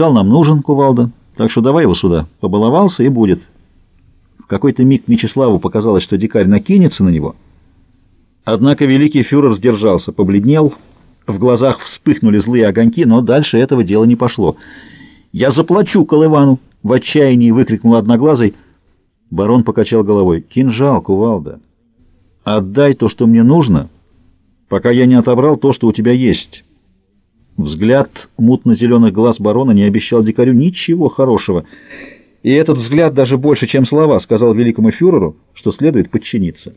Кинжал нам нужен, кувалда, так что давай его сюда. Побаловался и будет. В какой-то миг Мечиславу показалось, что дикарь накинется на него. Однако великий фюрер сдержался, побледнел, в глазах вспыхнули злые огоньки, но дальше этого дела не пошло. «Я заплачу Колывану!» — в отчаянии выкрикнул одноглазый. Барон покачал головой. «Кинжал, кувалда! Отдай то, что мне нужно, пока я не отобрал то, что у тебя есть». Взгляд мутно-зеленых глаз барона не обещал дикарю ничего хорошего. И этот взгляд даже больше, чем слова, сказал великому фюреру, что следует подчиниться.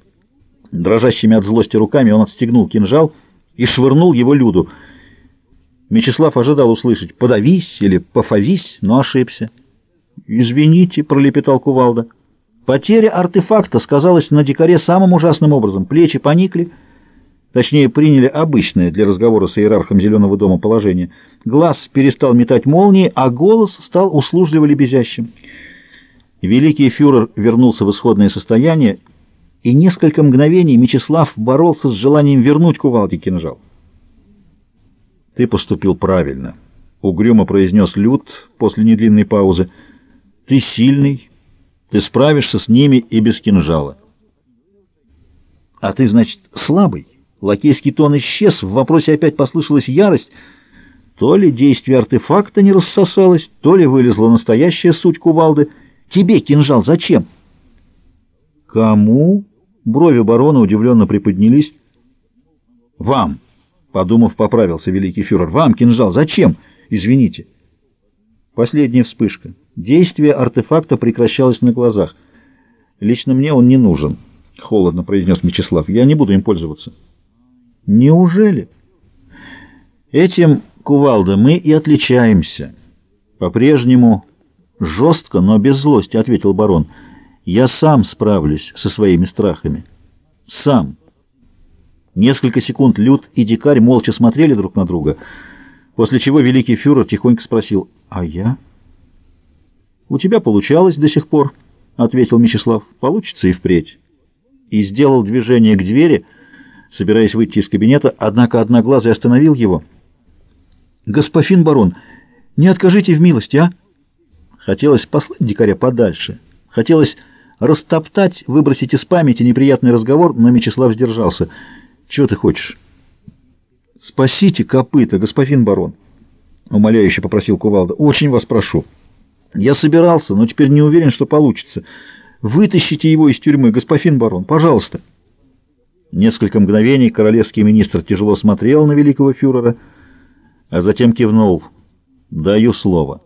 Дрожащими от злости руками он отстегнул кинжал и швырнул его Люду. Мечислав ожидал услышать «подавись» или «пофавись», но ошибся. «Извините», — пролепетал кувалда. Потеря артефакта сказалась на дикаре самым ужасным образом. Плечи поникли, точнее, приняли обычное для разговора с иерархом Зеленого дома положение. Глаз перестал метать молнии, а голос стал услужливо лебезящим. Великий фюрер вернулся в исходное состояние, и несколько мгновений Мечислав боролся с желанием вернуть кувалде кинжал. «Ты поступил правильно», — угрюмо произнес Люд после недлинной паузы. «Ты сильный, ты справишься с ними и без кинжала». «А ты, значит, слабый?» Лакейский тон исчез, в вопросе опять послышалась ярость. То ли действие артефакта не рассосалось, то ли вылезла настоящая суть кувалды. «Тебе кинжал зачем?» «Кому?» Брови барона удивленно приподнялись. «Вам!» — подумав, поправился великий фюрер. «Вам кинжал! Зачем? Извините!» Последняя вспышка. Действие артефакта прекращалось на глазах. «Лично мне он не нужен», — холодно произнес Мечислав. «Я не буду им пользоваться». «Неужели?» «Этим, кувалда, мы и отличаемся. По-прежнему жестко, но без злости», — ответил барон. Я сам справлюсь со своими страхами. Сам. Несколько секунд Люд и Дикарь молча смотрели друг на друга, после чего великий фюрер тихонько спросил, «А я?» «У тебя получалось до сих пор», — ответил Мечислав. «Получится и впредь». И сделал движение к двери, собираясь выйти из кабинета, однако Одноглазый остановил его. «Господин барон, не откажите в милости, а?» Хотелось послать дикаря подальше. Хотелось растоптать, выбросить из памяти неприятный разговор, но Мечислав сдержался. «Чего ты хочешь?» «Спасите копыта, господин барон!» — умоляюще попросил Кувалда. «Очень вас прошу. Я собирался, но теперь не уверен, что получится. Вытащите его из тюрьмы, господин барон, пожалуйста!» Несколько мгновений королевский министр тяжело смотрел на великого фюрера, а затем кивнул. «Даю слово».